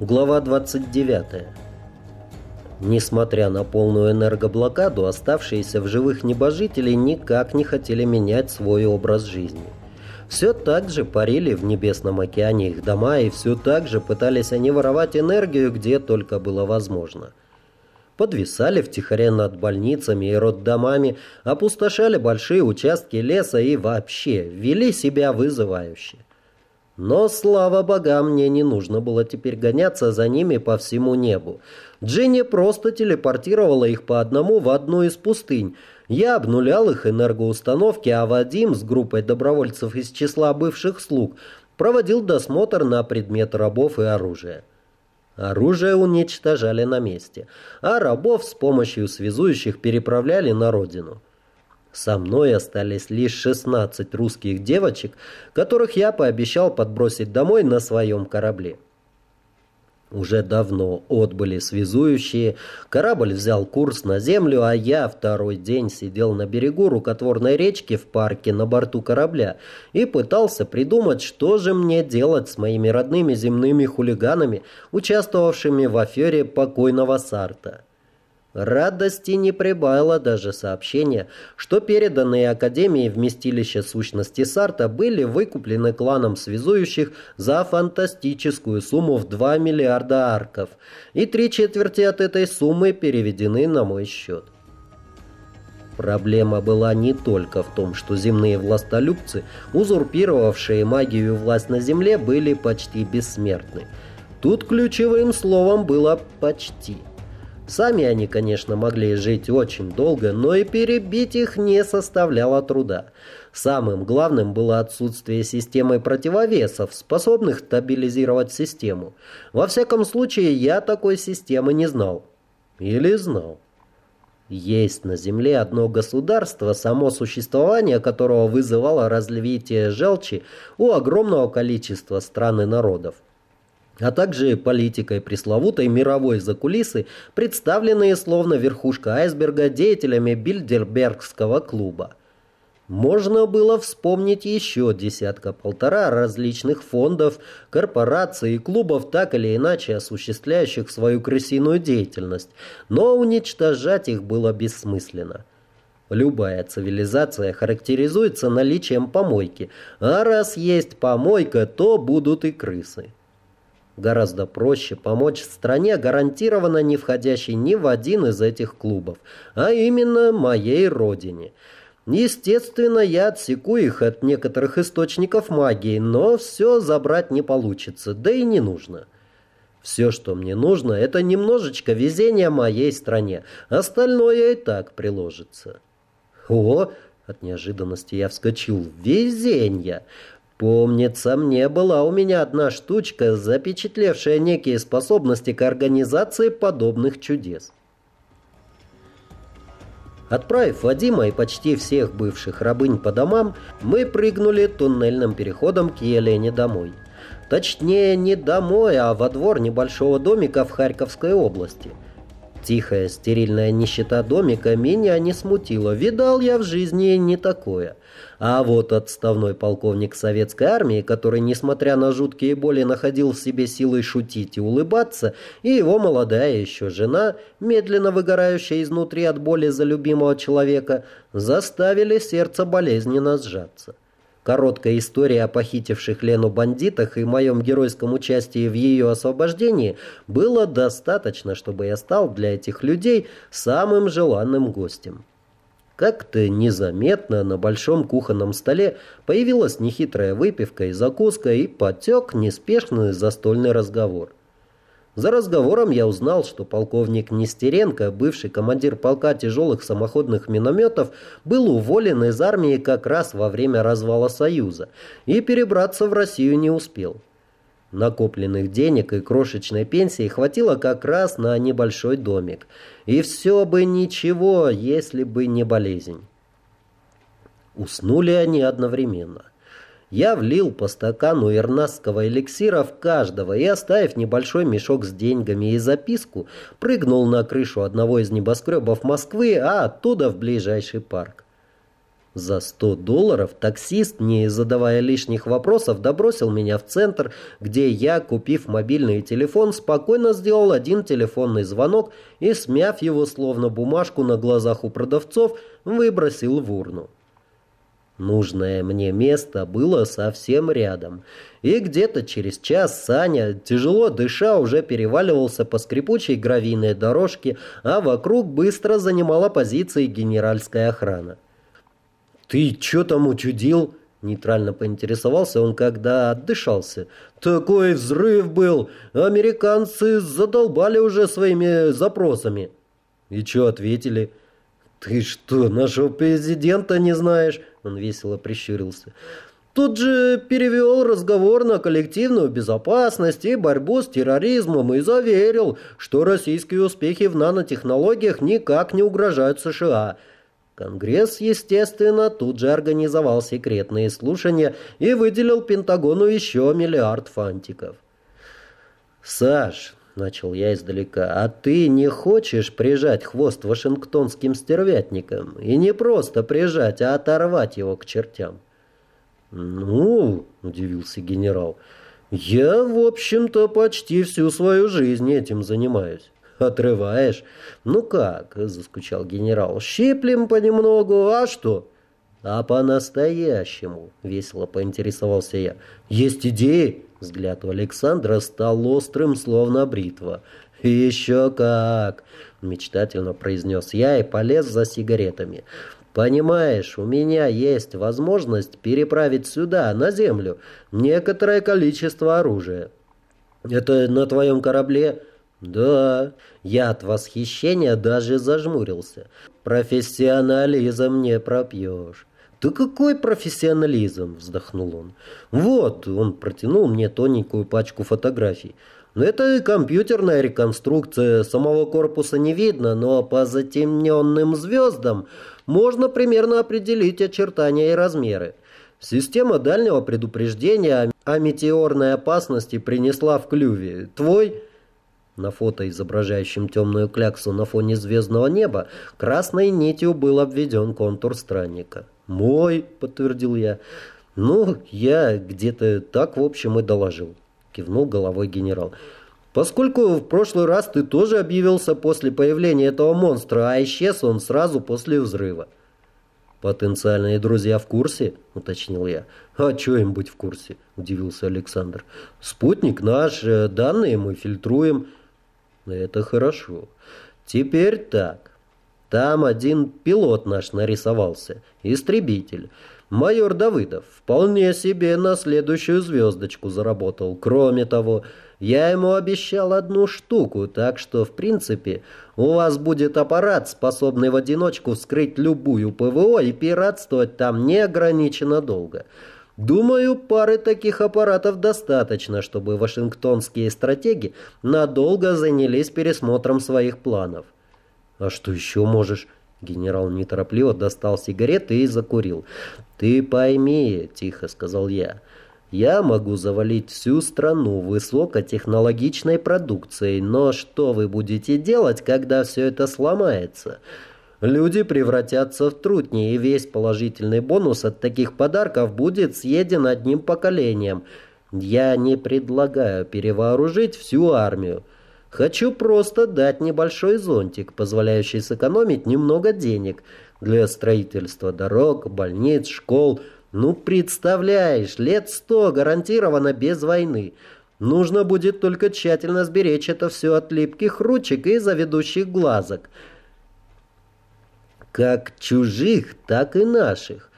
Глава 29. Несмотря на полную энергоблокаду, оставшиеся в живых небожители никак не хотели менять свой образ жизни. Все так же парили в небесном океане их дома, и все так же пытались они воровать энергию, где только было возможно. Подвисали втихаря над больницами и роддомами, опустошали большие участки леса и вообще вели себя вызывающе. Но, слава богам, мне не нужно было теперь гоняться за ними по всему небу. Джинни просто телепортировала их по одному в одну из пустынь. Я обнулял их энергоустановки, а Вадим с группой добровольцев из числа бывших слуг проводил досмотр на предмет рабов и оружия. Оружие уничтожали на месте, а рабов с помощью связующих переправляли на родину. Со мной остались лишь 16 русских девочек, которых я пообещал подбросить домой на своем корабле. Уже давно отбыли связующие, корабль взял курс на землю, а я второй день сидел на берегу рукотворной речки в парке на борту корабля и пытался придумать, что же мне делать с моими родными земными хулиганами, участвовавшими в афере покойного Сарта. Радости не прибавило даже сообщение, что переданные Академии вместилища сущности Сарта были выкуплены кланом связующих за фантастическую сумму в 2 миллиарда арков, и три четверти от этой суммы переведены на мой счет. Проблема была не только в том, что земные властолюбцы, узурпировавшие магию власть на земле, были почти бессмертны. Тут ключевым словом было «почти». Сами они, конечно, могли жить очень долго, но и перебить их не составляло труда. Самым главным было отсутствие системы противовесов, способных стабилизировать систему. Во всяком случае, я такой системы не знал. Или знал. Есть на Земле одно государство, само существование которого вызывало развитие желчи у огромного количества стран и народов а также политикой пресловутой мировой закулисы, представленные словно верхушка айсберга деятелями Бильдербергского клуба. Можно было вспомнить еще десятка-полтора различных фондов, корпораций и клубов, так или иначе осуществляющих свою крысиную деятельность, но уничтожать их было бессмысленно. Любая цивилизация характеризуется наличием помойки, а раз есть помойка, то будут и крысы. Гораздо проще помочь стране, гарантированно не входящей ни в один из этих клубов, а именно моей родине. Естественно, я отсеку их от некоторых источников магии, но все забрать не получится, да и не нужно. Все, что мне нужно, это немножечко везения моей стране, остальное и так приложится. О, от неожиданности я вскочил. Везенье! Помнится, мне была у меня одна штучка, запечатлевшая некие способности к организации подобных чудес. Отправив Вадима и почти всех бывших рабынь по домам, мы прыгнули туннельным переходом к Елене домой. Точнее, не домой, а во двор небольшого домика в Харьковской области. Тихая, стерильная нищета домика меня не смутила. Видал я в жизни не такое – а вот отставной полковник советской армии, который, несмотря на жуткие боли, находил в себе силы шутить и улыбаться, и его молодая еще жена, медленно выгорающая изнутри от боли за любимого человека, заставили сердце болезненно сжаться. Короткая история о похитивших Лену бандитах и моем геройском участии в ее освобождении было достаточно, чтобы я стал для этих людей самым желанным гостем. Как-то незаметно на большом кухонном столе появилась нехитрая выпивка и закуска, и потек неспешный застольный разговор. За разговором я узнал, что полковник Нестеренко, бывший командир полка тяжелых самоходных минометов, был уволен из армии как раз во время развала Союза и перебраться в Россию не успел. Накопленных денег и крошечной пенсии хватило как раз на небольшой домик. И все бы ничего, если бы не болезнь. Уснули они одновременно. Я влил по стакану ирнасского эликсира в каждого и, оставив небольшой мешок с деньгами и записку, прыгнул на крышу одного из небоскребов Москвы, а оттуда в ближайший парк. За 100 долларов таксист, не задавая лишних вопросов, добросил меня в центр, где я, купив мобильный телефон, спокойно сделал один телефонный звонок и, смяв его словно бумажку на глазах у продавцов, выбросил в урну. Нужное мне место было совсем рядом. И где-то через час Саня, тяжело дыша, уже переваливался по скрипучей гравийной дорожке, а вокруг быстро занимала позиции генеральская охрана. «Ты чё там учудил?» Нейтрально поинтересовался он, когда отдышался. «Такой взрыв был! Американцы задолбали уже своими запросами!» «И чё ответили?» «Ты что, нашего президента не знаешь?» Он весело прищурился. Тут же перевел разговор на коллективную безопасность и борьбу с терроризмом и заверил, что российские успехи в нанотехнологиях никак не угрожают США. Конгресс, естественно, тут же организовал секретные слушания и выделил Пентагону еще миллиард фантиков. «Саш, начал я издалека. «А ты не хочешь прижать хвост вашингтонским стервятникам? И не просто прижать, а оторвать его к чертям?» «Ну, — удивился генерал, — я, в общем-то, почти всю свою жизнь этим занимаюсь». «Отрываешь? Ну как?» — заскучал генерал. «Щиплем понемногу, а что?» «А по-настоящему?» — весело поинтересовался я. «Есть идеи?» Взгляд у Александра стал острым, словно бритва. «Еще как!» — мечтательно произнес я и полез за сигаретами. «Понимаешь, у меня есть возможность переправить сюда, на землю, некоторое количество оружия». «Это на твоем корабле?» «Да». Я от восхищения даже зажмурился. «Профессионализм не пропьешь». «Да какой профессионализм!» – вздохнул он. «Вот!» – он протянул мне тоненькую пачку фотографий. «Ну, это компьютерная реконструкция. Самого корпуса не видно, но по затемненным звездам можно примерно определить очертания и размеры. Система дальнего предупреждения о метеорной опасности принесла в клюве. Твой...» На фото, изображающем темную кляксу на фоне звездного неба, красной нитью был обведен контур странника. «Мой», — подтвердил я. «Ну, я где-то так, в общем, и доложил», — кивнул головой генерал. «Поскольку в прошлый раз ты тоже объявился после появления этого монстра, а исчез он сразу после взрыва». «Потенциальные друзья в курсе?» — уточнил я. «А что им быть в курсе?» — удивился Александр. «Спутник наш, э, данные мы фильтруем». «Это хорошо. Теперь так. Там один пилот наш нарисовался, истребитель. Майор Давыдов вполне себе на следующую звездочку заработал. Кроме того, я ему обещал одну штуку, так что, в принципе, у вас будет аппарат, способный в одиночку вскрыть любую ПВО и пиратствовать там неограниченно долго. Думаю, пары таких аппаратов достаточно, чтобы вашингтонские стратеги надолго занялись пересмотром своих планов. «А что еще можешь?» Генерал неторопливо достал сигареты и закурил. «Ты пойми», — тихо сказал я, — «я могу завалить всю страну высокотехнологичной продукцией, но что вы будете делать, когда все это сломается?» Люди превратятся в трутни, и весь положительный бонус от таких подарков будет съеден одним поколением. Я не предлагаю перевооружить всю армию. Хочу просто дать небольшой зонтик, позволяющий сэкономить немного денег для строительства дорог, больниц, школ. Ну, представляешь, лет сто гарантированно без войны. Нужно будет только тщательно сберечь это все от липких ручек и заведущих глазок. Как чужих, так и наших.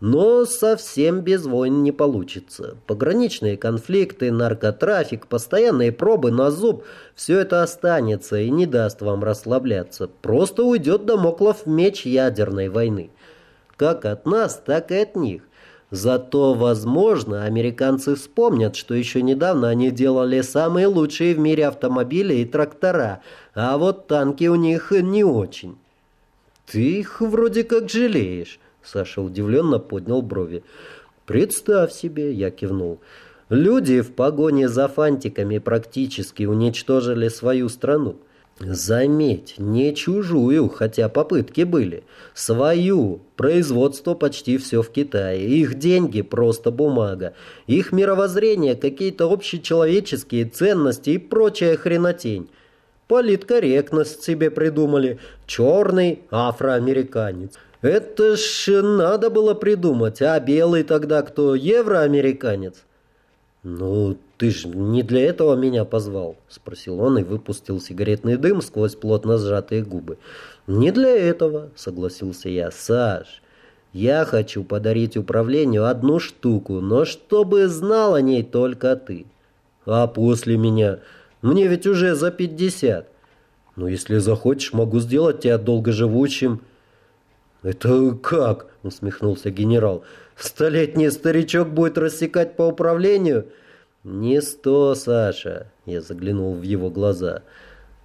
Но совсем без войн не получится. Пограничные конфликты, наркотрафик, постоянные пробы на зуб – все это останется и не даст вам расслабляться. Просто уйдет домоклов меч ядерной войны. Как от нас, так и от них. Зато, возможно, американцы вспомнят, что еще недавно они делали самые лучшие в мире автомобили и трактора, а вот танки у них не очень. Ты их вроде как жалеешь. Саша удивленно поднял брови. «Представь себе!» — я кивнул. «Люди в погоне за фантиками практически уничтожили свою страну. Заметь, не чужую, хотя попытки были. Свою. Производство почти все в Китае. Их деньги просто бумага. Их мировоззрение какие-то общечеловеческие ценности и прочая хренотень. Политкорректность себе придумали. Черный афроамериканец. Это ж надо было придумать. А белый тогда кто? Евроамериканец? Ну, ты ж не для этого меня позвал, спросил он и выпустил сигаретный дым сквозь плотно сжатые губы. Не для этого, согласился я. Саш, я хочу подарить управлению одну штуку, но чтобы знал о ней только ты. А после меня... Мне ведь уже за пятьдесят. Ну, если захочешь, могу сделать тебя долгоживущим. Это как? Усмехнулся генерал. Столетний старичок будет рассекать по управлению? Не сто, Саша. Я заглянул в его глаза.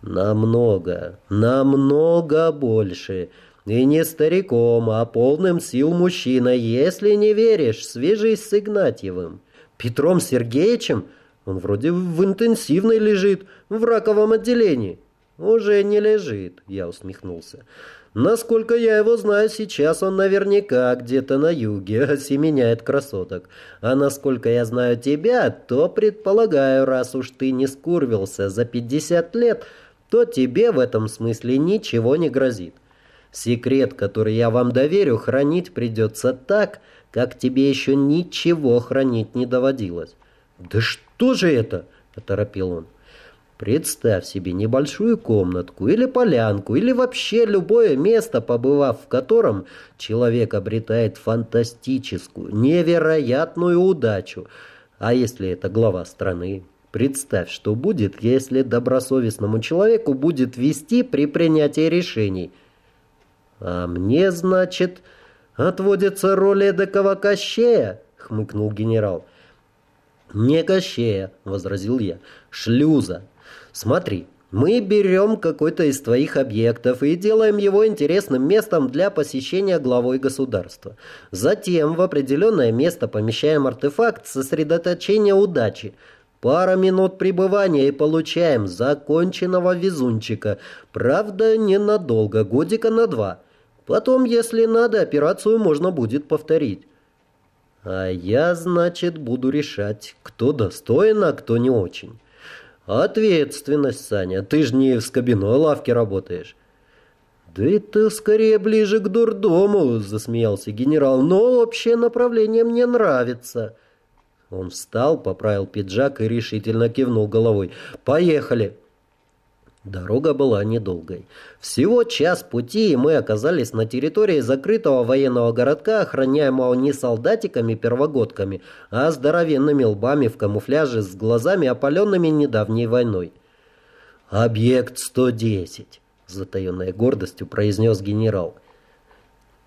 Намного, намного больше. И не стариком, а полным сил мужчина. Если не веришь, свяжись с Игнатьевым. Петром Сергеевичем? Он вроде в интенсивной лежит, в раковом отделении. Уже не лежит, я усмехнулся. Насколько я его знаю, сейчас он наверняка где-то на юге осеменяет красоток. А насколько я знаю тебя, то предполагаю, раз уж ты не скурвился за 50 лет, то тебе в этом смысле ничего не грозит. Секрет, который я вам доверю, хранить придется так, как тебе еще ничего хранить не доводилось. «Да что же это?» – оторопил он. Представь себе небольшую комнатку или полянку, или вообще любое место, побывав в котором человек обретает фантастическую, невероятную удачу. А если это глава страны? Представь, что будет, если добросовестному человеку будет вести при принятии решений. А мне, значит, отводится роль эдакого кощея, хмыкнул генерал. «Не Кощея», — возразил я, — «шлюза. Смотри, мы берем какой-то из твоих объектов и делаем его интересным местом для посещения главой государства. Затем в определенное место помещаем артефакт сосредоточения удачи. Пара минут пребывания и получаем законченного везунчика. Правда, ненадолго, годика на два. Потом, если надо, операцию можно будет повторить. А я, значит, буду решать, кто достоин, а кто не очень. Ответственность, Саня. Ты же не в скобяной лавке работаешь. «Да это скорее ближе к дурдому», — засмеялся генерал, «но общее направление мне нравится». Он встал, поправил пиджак и решительно кивнул головой. «Поехали!» Дорога была недолгой. Всего час пути, и мы оказались на территории закрытого военного городка, охраняемого не солдатиками-первогодками, а здоровенными лбами в камуфляже с глазами, опаленными недавней войной. «Объект 110», — затаенной гордостью произнес генерал.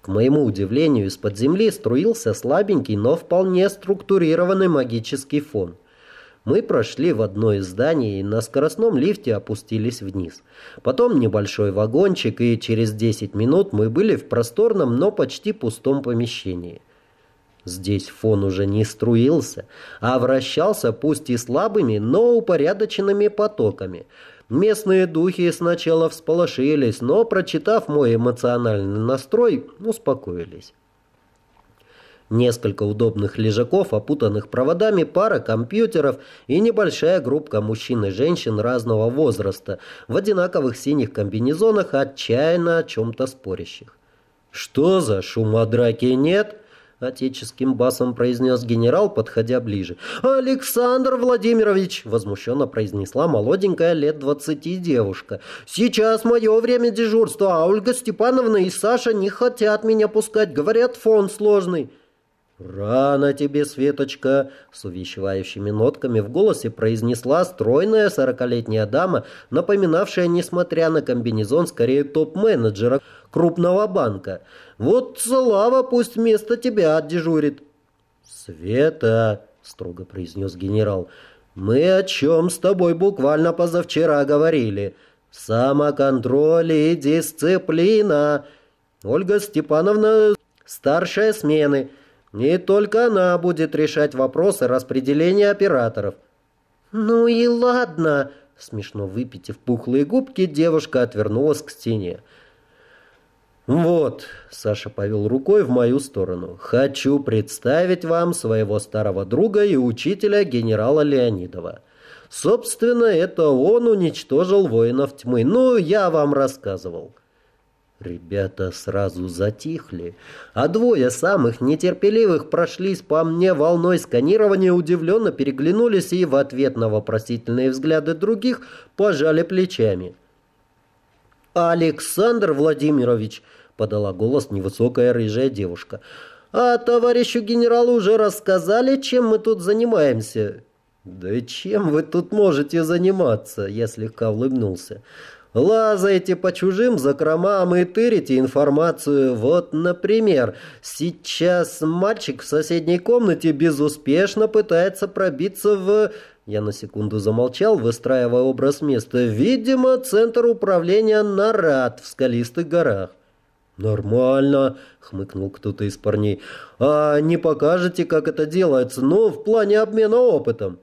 К моему удивлению, из-под земли струился слабенький, но вполне структурированный магический фон. Мы прошли в одно из зданий и на скоростном лифте опустились вниз. Потом небольшой вагончик, и через 10 минут мы были в просторном, но почти пустом помещении. Здесь фон уже не струился, а вращался пусть и слабыми, но упорядоченными потоками. Местные духи сначала всполошились, но, прочитав мой эмоциональный настрой, успокоились. Несколько удобных лежаков, опутанных проводами, пара компьютеров и небольшая группа мужчин и женщин разного возраста в одинаковых синих комбинезонах, отчаянно о чем-то спорящих. «Что за шума драки нет?» — отеческим басом произнес генерал, подходя ближе. «Александр Владимирович!» — возмущенно произнесла молоденькая лет двадцати девушка. «Сейчас мое время дежурства, а Ольга Степановна и Саша не хотят меня пускать. Говорят, фон сложный». «Рано тебе, Светочка!» — с увещевающими нотками в голосе произнесла стройная сорокалетняя дама, напоминавшая, несмотря на комбинезон, скорее топ-менеджера крупного банка. «Вот Слава пусть вместо тебя отдежурит». «Света!» — строго произнес генерал. «Мы о чем с тобой буквально позавчера говорили. Самоконтроль и дисциплина. Ольга Степановна старшая смены». Не только она будет решать вопросы распределения операторов. «Ну и ладно», — Смешно выпитив пухлые губки, девушка отвернулась к стене. «Вот», — Саша повел рукой в мою сторону, — «хочу представить вам своего старого друга и учителя генерала Леонидова». Собственно, это он уничтожил воинов тьмы. Ну, я вам рассказывал. Ребята сразу затихли, а двое самых нетерпеливых прошлись по мне волной сканирования, удивленно переглянулись и в ответ на вопросительные взгляды других пожали плечами. «Александр Владимирович», — подала голос невысокая рыжая девушка, — «а товарищу генералу уже рассказали, чем мы тут занимаемся?» «Да чем вы тут можете заниматься?» — я слегка улыбнулся. Лазаете по чужим закромам и тырите информацию. Вот, например, сейчас мальчик в соседней комнате безуспешно пытается пробиться в... Я на секунду замолчал, выстраивая образ места. Видимо, центр управления Нарад в скалистых горах. «Нормально», — хмыкнул кто-то из парней. «А не покажете, как это делается? Ну, в плане обмена опытом».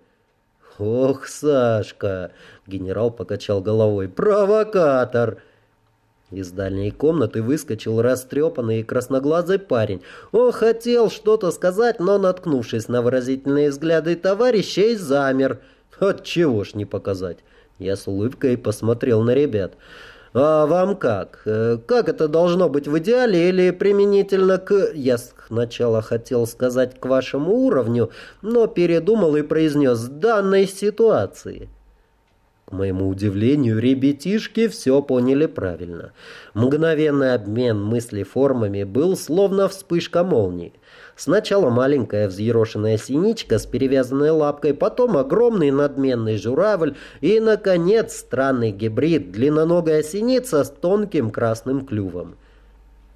«Ох, Сашка!» — генерал покачал головой. «Провокатор!» Из дальней комнаты выскочил растрепанный и красноглазый парень. Он хотел что-то сказать, но, наткнувшись на выразительные взгляды товарищей, замер. Отчего ж не показать? Я с улыбкой посмотрел на ребят. «А вам как? Э, как это должно быть в идеале или применительно к...» Я сначала хотел сказать «к вашему уровню», но передумал и произнес «данной ситуации». К моему удивлению, ребятишки все поняли правильно. Мгновенный обмен мыслеформами был словно вспышка молнии. Сначала маленькая взъерошенная синичка с перевязанной лапкой, потом огромный надменный журавль и, наконец, странный гибрид, длинноногая синица с тонким красным клювом.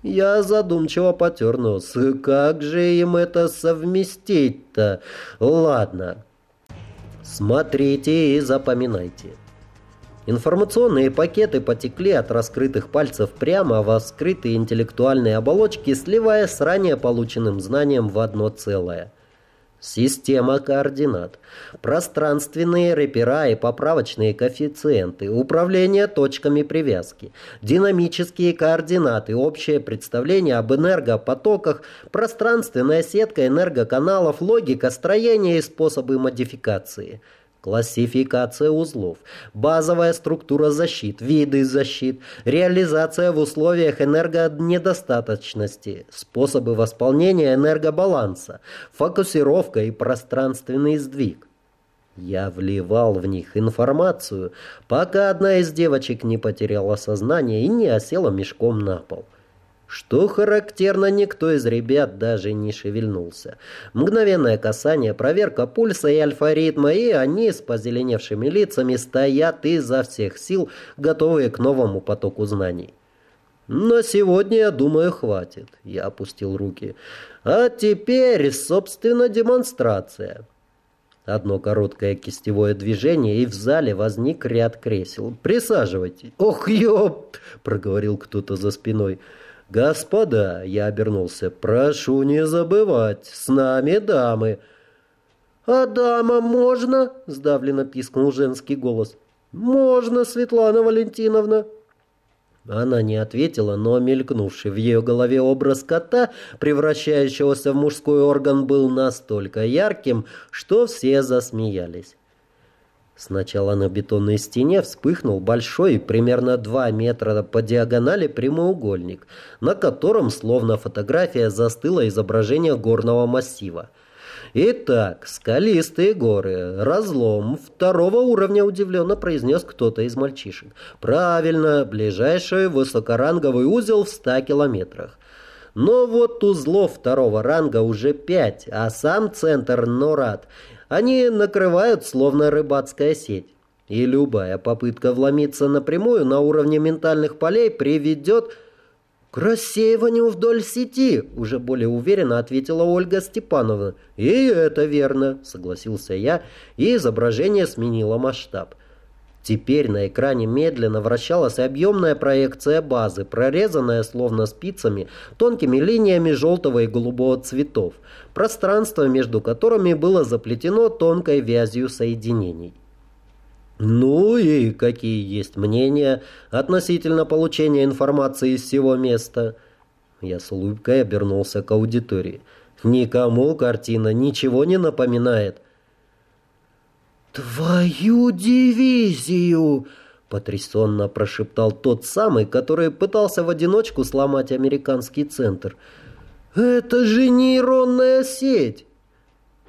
Я задумчиво потер нос. Как же им это совместить-то? Ладно. Смотрите и запоминайте. Информационные пакеты потекли от раскрытых пальцев прямо во вскрытые интеллектуальные оболочки, сливая с ранее полученным знанием в одно целое. Система координат, пространственные репера и поправочные коэффициенты, управление точками привязки, динамические координаты, общее представление об энергопотоках, пространственная сетка энергоканалов, логика строения и способы модификации – Классификация узлов, базовая структура защит, виды защит, реализация в условиях энергонедостаточности, способы восполнения энергобаланса, фокусировка и пространственный сдвиг. Я вливал в них информацию, пока одна из девочек не потеряла сознание и не осела мешком на пол. Что характерно, никто из ребят даже не шевельнулся. Мгновенное касание, проверка пульса и альфа-ритма, и они с позеленевшими лицами стоят изо всех сил, готовые к новому потоку знаний. «На сегодня, я думаю, хватит», — я опустил руки. «А теперь, собственно, демонстрация». Одно короткое кистевое движение, и в зале возник ряд кресел. «Присаживайтесь». «Ох, ёп!» — проговорил кто-то за спиной. «Господа!» — я обернулся. «Прошу не забывать, с нами дамы!» «А дамам можно?» — сдавленно пискнул женский голос. «Можно, Светлана Валентиновна!» Она не ответила, но мелькнувший в ее голове образ кота, превращающегося в мужской орган, был настолько ярким, что все засмеялись. Сначала на бетонной стене вспыхнул большой, примерно 2 метра по диагонали прямоугольник, на котором, словно фотография, застыло изображение горного массива. «Итак, скалистые горы, разлом, второго уровня», — удивленно произнес кто-то из мальчишек. «Правильно, ближайший высокоранговый узел в 100 километрах. Но вот узлов второго ранга уже пять, а сам центр Норад они накрывают словно рыбацкая сеть. И любая попытка вломиться напрямую на уровне ментальных полей приведет к рассеиванию вдоль сети, уже более уверенно ответила Ольга Степановна. И это верно, согласился я, и изображение сменило масштаб. Теперь на экране медленно вращалась объемная проекция базы, прорезанная словно спицами тонкими линиями желтого и голубого цветов пространство между которыми было заплетено тонкой вязью соединений. Ну и какие есть мнения относительно получения информации из всего места? Я с улыбкой обернулся к аудитории. Никому картина ничего не напоминает. «Твою дивизию!» — потрясенно прошептал тот самый, который пытался в одиночку сломать американский центр. «Это же нейронная сеть!»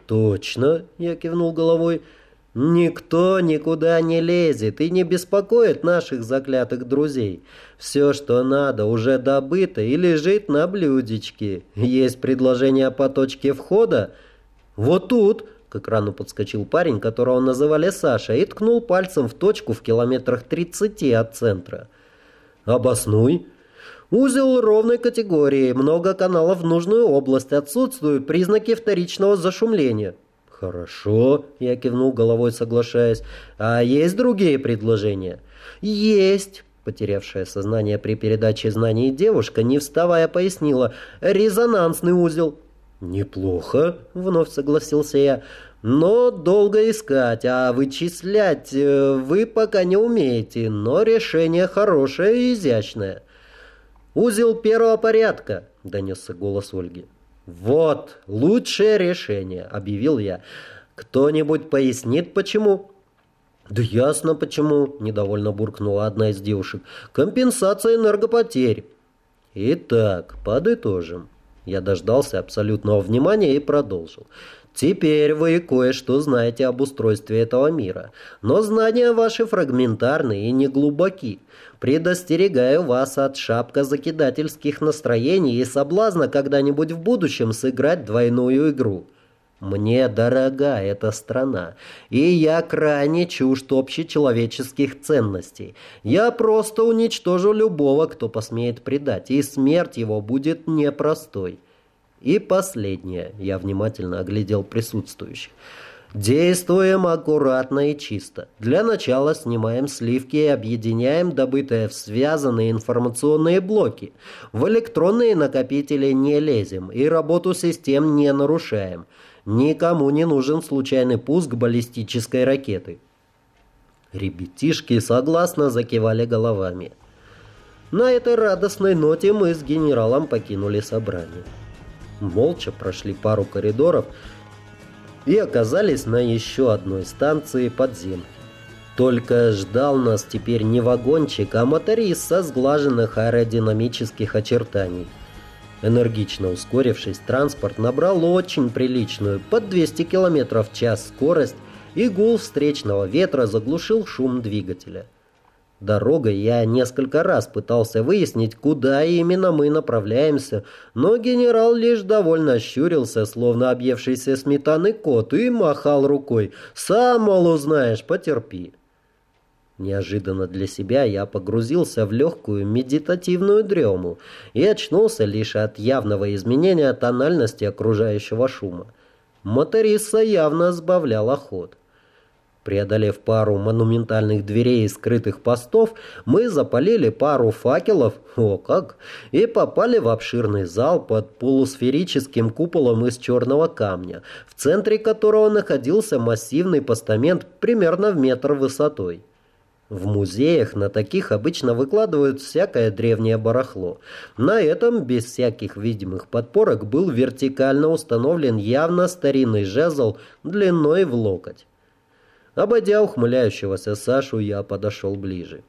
«Точно!» — я кивнул головой. «Никто никуда не лезет и не беспокоит наших заклятых друзей. Все, что надо, уже добыто и лежит на блюдечке. Есть предложение по точке входа? Вот тут!» К экрану подскочил парень, которого называли Саша, и ткнул пальцем в точку в километрах 30 от центра. «Обоснуй!» Узел ровной категории, много каналов в нужную область, отсутствуют признаки вторичного зашумления. Хорошо, я кивнул головой, соглашаясь. А есть другие предложения? Есть. Потерявшая сознание при передаче знаний девушка, не вставая, пояснила. Резонансный узел. «Неплохо», — вновь согласился я. «Но долго искать, а вычислять э, вы пока не умеете, но решение хорошее и изящное». «Узел первого порядка», — донесся голос Ольги. «Вот, лучшее решение», — объявил я. «Кто-нибудь пояснит, почему?» «Да ясно, почему», — недовольно буркнула одна из девушек. «Компенсация энергопотерь». «Итак, подытожим». Я дождался абсолютного внимания и продолжил. Теперь вы кое-что знаете об устройстве этого мира, но знания ваши фрагментарны и неглубоки. Предостерегаю вас от шапка закидательских настроений и соблазна когда-нибудь в будущем сыграть двойную игру. Мне дорога эта страна, и я крайне чужд общечеловеческих ценностей. Я просто уничтожу любого, кто посмеет предать, и смерть его будет непростой. И последнее, я внимательно оглядел присутствующих. Действуем аккуратно и чисто. Для начала снимаем сливки и объединяем добытое в связанные информационные блоки. В электронные накопители не лезем и работу систем не нарушаем. Никому не нужен случайный пуск баллистической ракеты. Ребятишки согласно закивали головами. На этой радостной ноте мы с генералом покинули собрание молча прошли пару коридоров и оказались на еще одной станции подземки. Только ждал нас теперь не вагончик, а моторист со сглаженных аэродинамических очертаний. Энергично ускорившись, транспорт набрал очень приличную, под 200 км в час скорость, и гул встречного ветра заглушил шум двигателя. Дорогой я несколько раз пытался выяснить, куда именно мы направляемся, но генерал лишь довольно щурился, словно объевшийся сметаны кот, и махал рукой. «Сам, мол, узнаешь, потерпи». Неожиданно для себя я погрузился в легкую медитативную дрему и очнулся лишь от явного изменения тональности окружающего шума. Моториса явно сбавляла ход. Преодолев пару монументальных дверей и скрытых постов, мы запалили пару факелов, о как, и попали в обширный зал под полусферическим куполом из черного камня, в центре которого находился массивный постамент примерно в метр высотой. В музеях на таких обычно выкладывают всякое древнее барахло. На этом, без всяких видимых подпорок, был вертикально установлен явно старинный жезл длиной в локоть. Обойдя ухмыляющегося Сашу, я подошел ближе.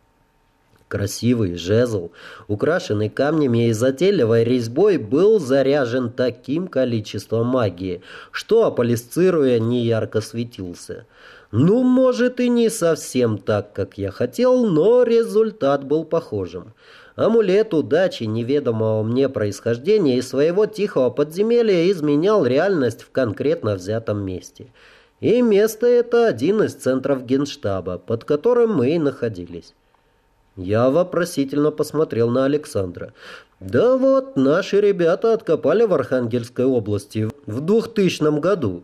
Красивый жезл, украшенный камнями и затейливой резьбой, был заряжен таким количеством магии, что, аполисцируя, неярко светился. Ну, может, и не совсем так, как я хотел, но результат был похожим. Амулет удачи неведомого мне происхождения и своего тихого подземелья изменял реальность в конкретно взятом месте – и место это один из центров генштаба, под которым мы и находились. Я вопросительно посмотрел на Александра. «Да вот, наши ребята откопали в Архангельской области в 2000 году».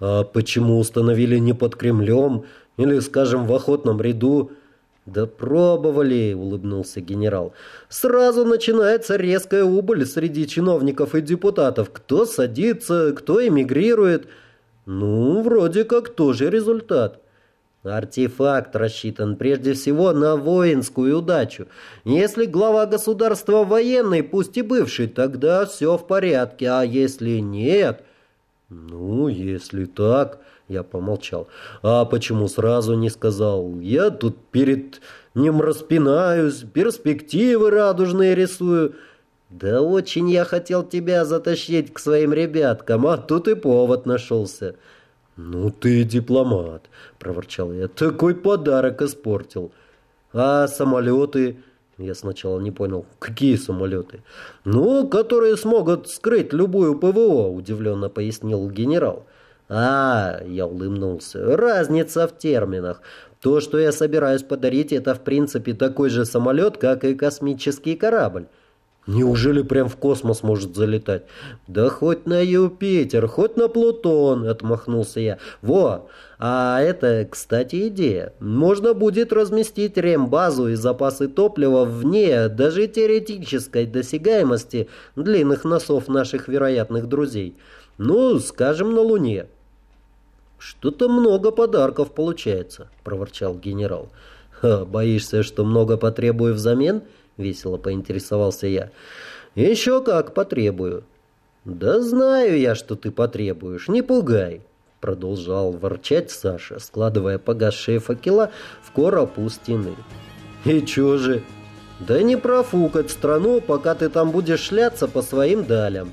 «А почему установили не под Кремлем или, скажем, в охотном ряду?» «Да пробовали», — улыбнулся генерал. «Сразу начинается резкая убыль среди чиновников и депутатов. Кто садится, кто эмигрирует». Ну, вроде как тоже результат. Артефакт рассчитан прежде всего на воинскую удачу. Если глава государства военный, пусть и бывший, тогда все в порядке, а если нет... Ну, если так... Я помолчал. А почему сразу не сказал? Я тут перед ним распинаюсь, перспективы радужные рисую. Да очень я хотел тебя затащить к своим ребяткам, а тут и повод нашелся. «Ну ты дипломат», — проворчал я. «Такой подарок испортил». «А самолеты?» Я сначала не понял, какие самолеты? «Ну, которые смогут скрыть любую ПВО», — удивленно пояснил генерал. «А, — я улыбнулся, — разница в терминах. То, что я собираюсь подарить, это в принципе такой же самолет, как и космический корабль. Неужели прям в космос может залетать? Да хоть на Юпитер, хоть на Плутон, отмахнулся я. Во, а это, кстати, идея. Можно будет разместить рембазу и запасы топлива вне даже теоретической досягаемости длинных носов наших вероятных друзей. Ну, скажем, на Луне. «Что-то много подарков получается», — проворчал генерал. «Боишься, что много потребую взамен?» — весело поинтересовался я. «Еще как потребую». «Да знаю я, что ты потребуешь, не пугай», — продолжал ворчать Саша, складывая погасшие факела в коропу стены. «И чё же?» «Да не профукать страну, пока ты там будешь шляться по своим далям».